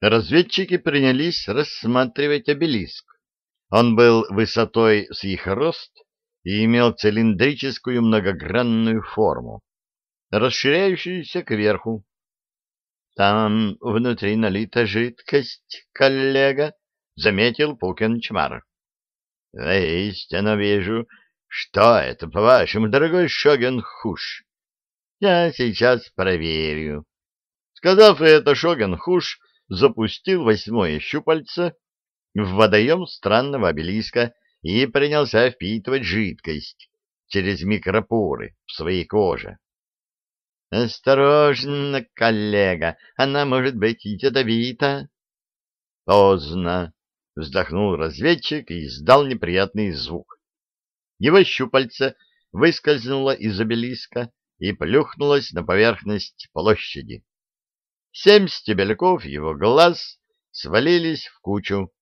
Разведчики принялись рассматривать обелиск. Он был высотой с их рост и имел цилиндрическую многогранную форму, расширяющуюся кверху. — Там внутри налита жидкость, коллега, — заметил Пукин Чмар. — Воистину вижу. Что это, по-вашему, дорогой Шоген Хуш? Я сейчас проверю. Сказав это, Шоген Хуш запустил восьмое щупальце в водоем странного обелиска и принялся впитывать жидкость через микропоры в своей коже. — Осторожно, коллега, она может быть ядовита. — Поздно, — вздохнул разведчик и издал неприятный звук. Его щупальце выскользнуло из обелиска и плюхнулось на поверхность площади. Семь стебельков его глаз свалились в кучу,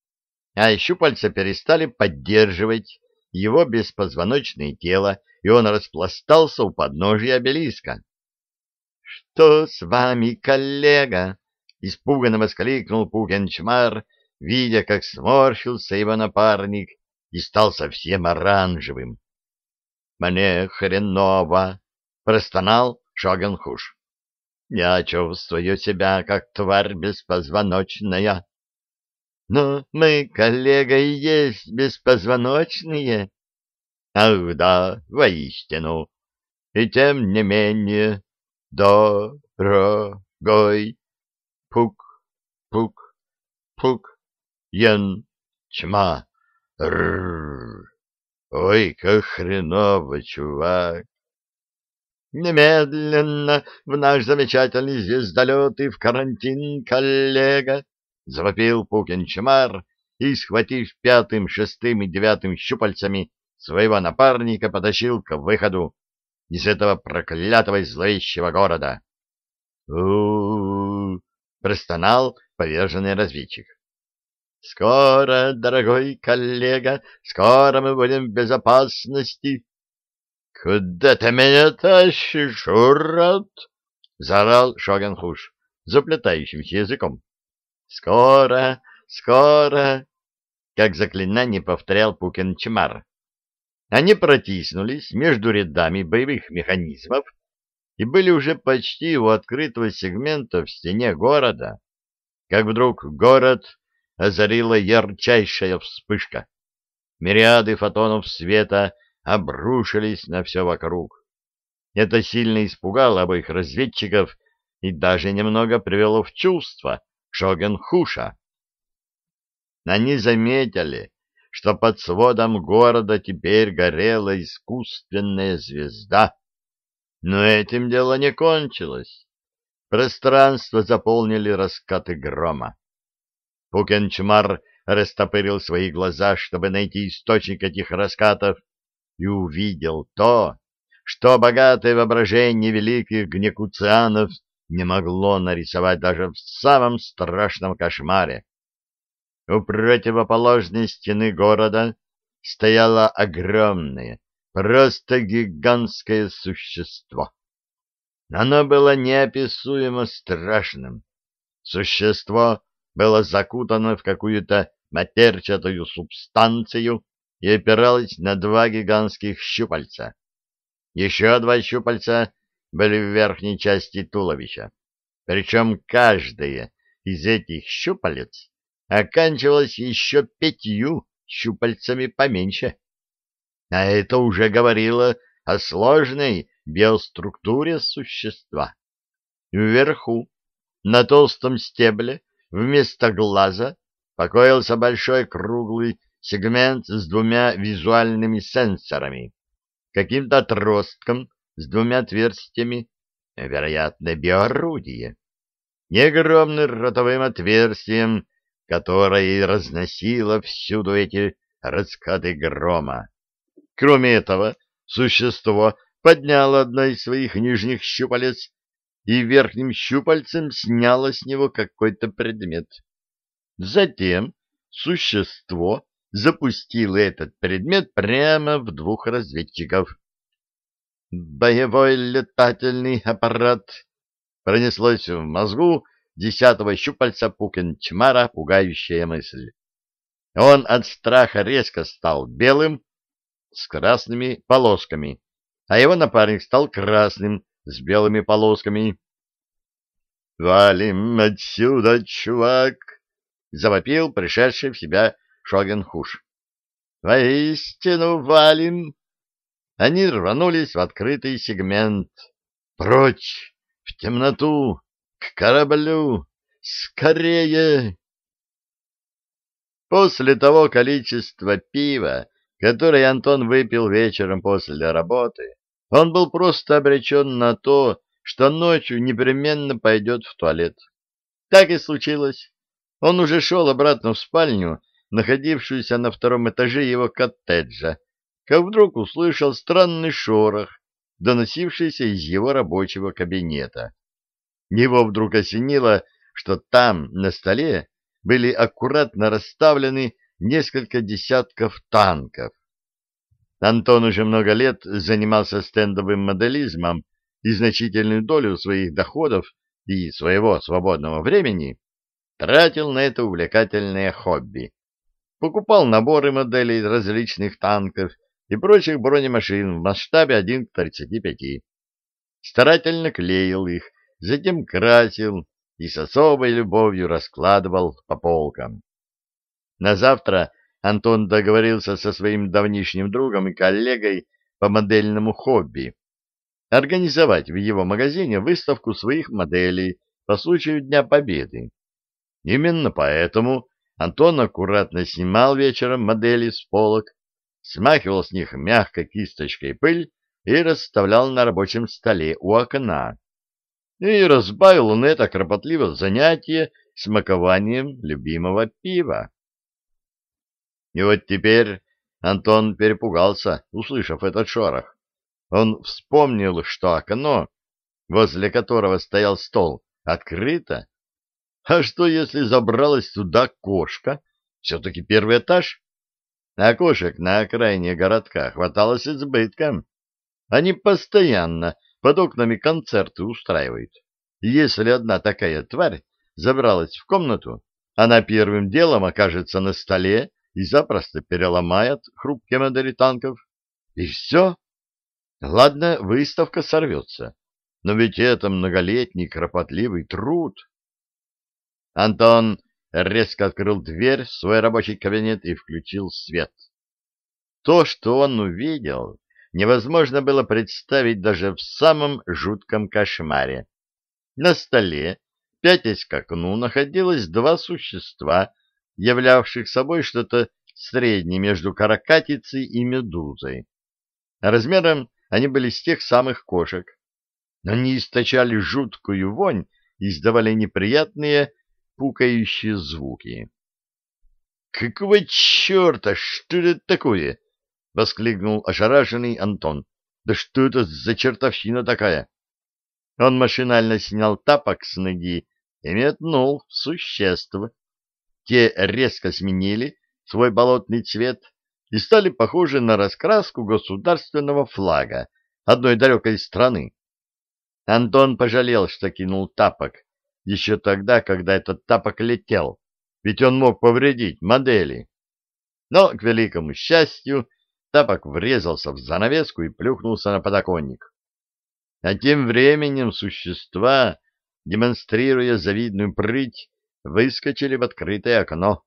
а щупальца перестали поддерживать его беспозвоночное тело, и он распластался у подножия обелиска. — Что с вами, коллега? — испуганно воскликнул Пукенчмар, видя, как сморщился его напарник и стал совсем оранжевым. — Мне хреново! — простонал Шогенхуш. — Я чувствую себя, как тварь беспозвоночная. Но мы, коллега, и есть беспозвоночные. Ах да, воистину. И тем не менее, дорогой, пук, пук, пук, ян, чма, рррр. Ой, как хреново, чувак. Немедленно в наш замечательный звездолет и в карантин, коллега. — завопил Пукин-Чмар и, схватив пятым, шестым и девятым щупальцами своего напарника, потащил к выходу из этого проклятого и зловещего города. у, простонал поверженный разведчик. «Скоро, дорогой коллега, скоро мы будем в безопасности». «Куда ты меня тащишь, урод?» — заорал Шогенхуш заплетающимся языком. Скоро, скоро, как заклинание повторял Пукин-Чмар. Они протиснулись между рядами боевых механизмов и были уже почти у открытого сегмента в стене города, как вдруг город озарила ярчайшая вспышка. Мириады фотонов света обрушились на все вокруг. Это сильно испугало обоих разведчиков и даже немного привело в чувство Шогенхуша. Они заметили, что под сводом города теперь горела искусственная звезда. Но этим дело не кончилось. Пространство заполнили раскаты грома. Пукенчмар растопырил свои глаза, чтобы найти источник этих раскатов, и увидел то, что богатое воображение великих гнекуцианов не могло нарисовать даже в самом страшном кошмаре. У противоположной стены города стояло огромное, просто гигантское существо. Оно было неописуемо страшным. Существо было закутано в какую-то матерчатую субстанцию и опиралось на два гигантских щупальца. Еще два щупальца были в верхней части туловища. Причем каждая из этих щупалец оканчивалась еще пятью щупальцами поменьше. А это уже говорило о сложной биоструктуре существа. Вверху, на толстом стебле, вместо глаза, покоился большой круглый сегмент с двумя визуальными сенсорами, каким-то отростком с двумя отверстиями, вероятно, биорудие, и ротовым отверстием, которое и разносило всюду эти раскаты грома. Кроме этого, существо подняло одно из своих нижних щупалец и верхним щупальцем сняло с него какой-то предмет. Затем существо запустило этот предмет прямо в двух разведчиков. Боевой летательный аппарат пронеслось в мозгу десятого щупальца Пукенчмара пугающая мысль. Он от страха резко стал белым с красными полосками, а его напарник стал красным с белыми полосками. «Валим отсюда, чувак!» — завопил пришедший в себя Шогенхуш. «Воистину валим!» Они рванулись в открытый сегмент. «Прочь! В темноту! К кораблю! Скорее!» После того количества пива, которое Антон выпил вечером после работы, он был просто обречен на то, что ночью непременно пойдет в туалет. Так и случилось. Он уже шел обратно в спальню, находившуюся на втором этаже его коттеджа, как вдруг услышал странный шорох, доносившийся из его рабочего кабинета. Его вдруг осенило, что там, на столе, были аккуратно расставлены несколько десятков танков. Антон уже много лет занимался стендовым моделизмом и значительную долю своих доходов и своего свободного времени тратил на это увлекательное хобби. Покупал наборы моделей различных танков и прочих бронемашин в масштабе 1 к 35. Старательно клеил их, затем красил и с особой любовью раскладывал по полкам. На завтра Антон договорился со своим давнишним другом и коллегой по модельному хобби организовать в его магазине выставку своих моделей по случаю Дня Победы. Именно поэтому Антон аккуратно снимал вечером модели с полок, смахивал с них мягкой кисточкой пыль и расставлял на рабочем столе у окна. И разбавил он это кропотливо занятие смакованием любимого пива. И вот теперь Антон перепугался, услышав этот шорох. Он вспомнил, что окно, возле которого стоял стол, открыто. А что, если забралась туда кошка? Все-таки первый этаж. А кошек на окраине городка хватало с избытком. Они постоянно под окнами концерты устраивают. Если одна такая тварь забралась в комнату, она первым делом окажется на столе и запросто переломает хрупкие модели танков. И все. Ладно, выставка сорвется, но ведь это многолетний кропотливый труд. Антон резко открыл дверь в свой рабочий кабинет и включил свет. То, что он увидел, невозможно было представить даже в самом жутком кошмаре. На столе, пятясь к окну, находилось два существа, являвших собой что-то среднее между каракатицей и медузой. Размером они были с тех самых кошек. Они источали жуткую вонь и издавали неприятные пукающие звуки. «Какого черта? Что это такое?» — воскликнул ошарашенный Антон. «Да что это за чертовщина такая?» Он машинально снял тапок с ноги и метнул в существ. Те резко сменили свой болотный цвет и стали похожи на раскраску государственного флага одной далекой страны. Антон пожалел, что кинул тапок, еще тогда, когда этот тапок летел, ведь он мог повредить модели. Но, к великому счастью, тапок врезался в занавеску и плюхнулся на подоконник. А тем временем существа, демонстрируя завидную прыть, выскочили в открытое окно.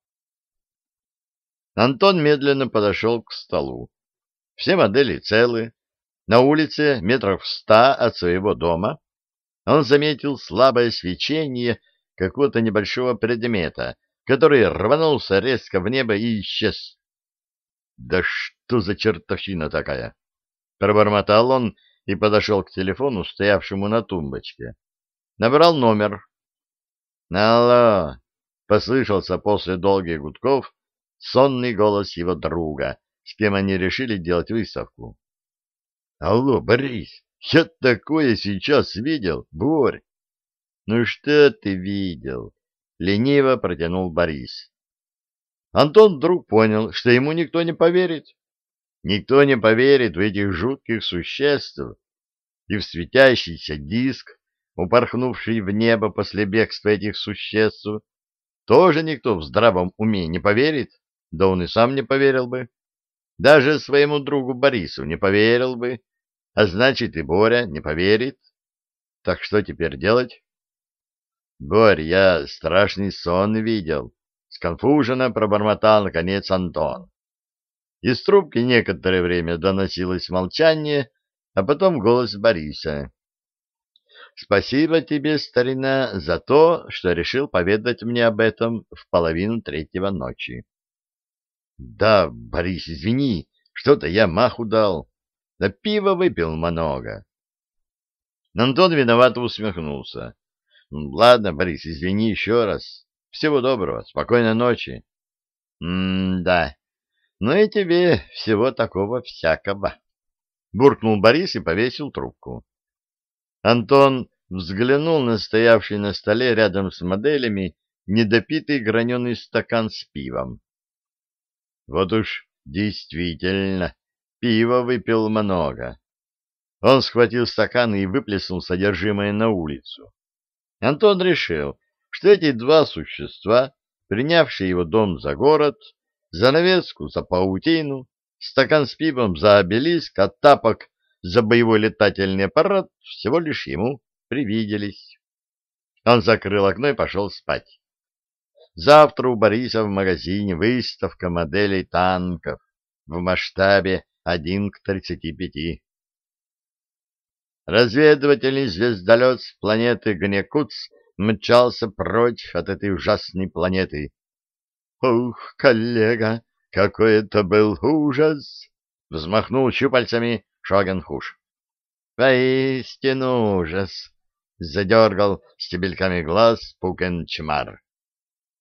Антон медленно подошел к столу. Все модели целы. На улице метров ста от своего дома он заметил слабое свечение какого-то небольшого предмета, который рванулся резко в небо и исчез. «Да что за чертовщина такая?» Пробормотал он и подошел к телефону, стоявшему на тумбочке. Набрал номер. «Алло!» — послышался после долгих гудков сонный голос его друга, с кем они решили делать выставку. «Алло, Борис, я такое сейчас видел, Борь. Ну что ты видел? Лениво протянул Борис. Антон вдруг понял, что ему никто не поверит. Никто не поверит в этих жутких существ и в светящийся диск, упорхнувший в небо после бегства этих существ, тоже никто в здравом уме не поверит, да он и сам не поверил бы. Даже своему другу Борису не поверил бы, а значит и Боря не поверит. Так что теперь делать? Борь, я страшный сон видел. Сконфуженно пробормотал, наконец, Антон. Из трубки некоторое время доносилось молчание, а потом голос Бориса. Спасибо тебе, старина, за то, что решил поведать мне об этом в половину третьего ночи. Да, Борис, извини, что-то я маху дал. Да пиво выпил много. Антон виновато усмехнулся. Ладно, Борис, извини еще раз. Всего доброго, спокойной ночи. М-да, ну и тебе всего такого всякого. Буркнул Борис и повесил трубку. Антон взглянул на стоявший на столе рядом с моделями недопитый граненый стакан с пивом. Вот уж действительно, пива выпил много. Он схватил стакан и выплеснул содержимое на улицу. Антон решил, что эти два существа, принявшие его дом за город, занавеску за паутину, стакан с пивом за обелиск, а тапок за боевой летательный аппарат всего лишь ему привиделись. Он закрыл окно и пошел спать. Завтра у Бориса в магазине выставка моделей танков в масштабе 1 к 35. Разведывательный звездолет с планеты Гнекуц мчался прочь от этой ужасной планеты. «Ух, коллега, какой это был ужас!» — взмахнул щупальцами Шогенхуш. «Поистину ужас!» — задергал стебельками глаз Пукенчмар.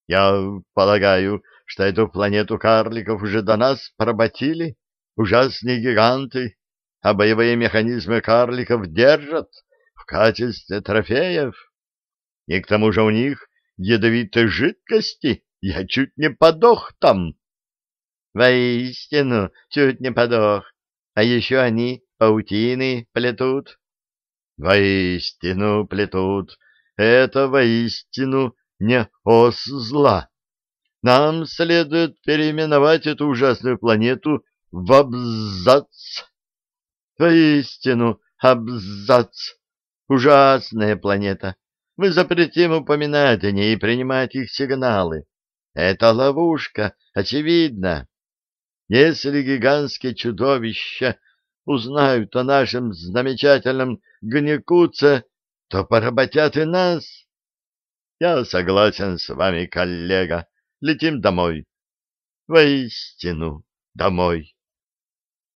«Я полагаю, что эту планету карликов уже до нас поработили ужасные гиганты, а боевые механизмы карликов держат в качестве трофеев. И к тому же у них ядовитой жидкости я чуть не подох там. Воистину, чуть не подох. А еще они паутины плетут. Воистину плетут. Это воистину не ос зла. Нам следует переименовать эту ужасную планету в абзац. Воистину абзац. Ужасная планета. Мы запретим упоминать о ней и принимать их сигналы. Это ловушка, очевидно. Если гигантские чудовища узнают о нашем замечательном гнекуце, то поработят и нас. Я согласен с вами, коллега. Летим домой. Воистину, домой.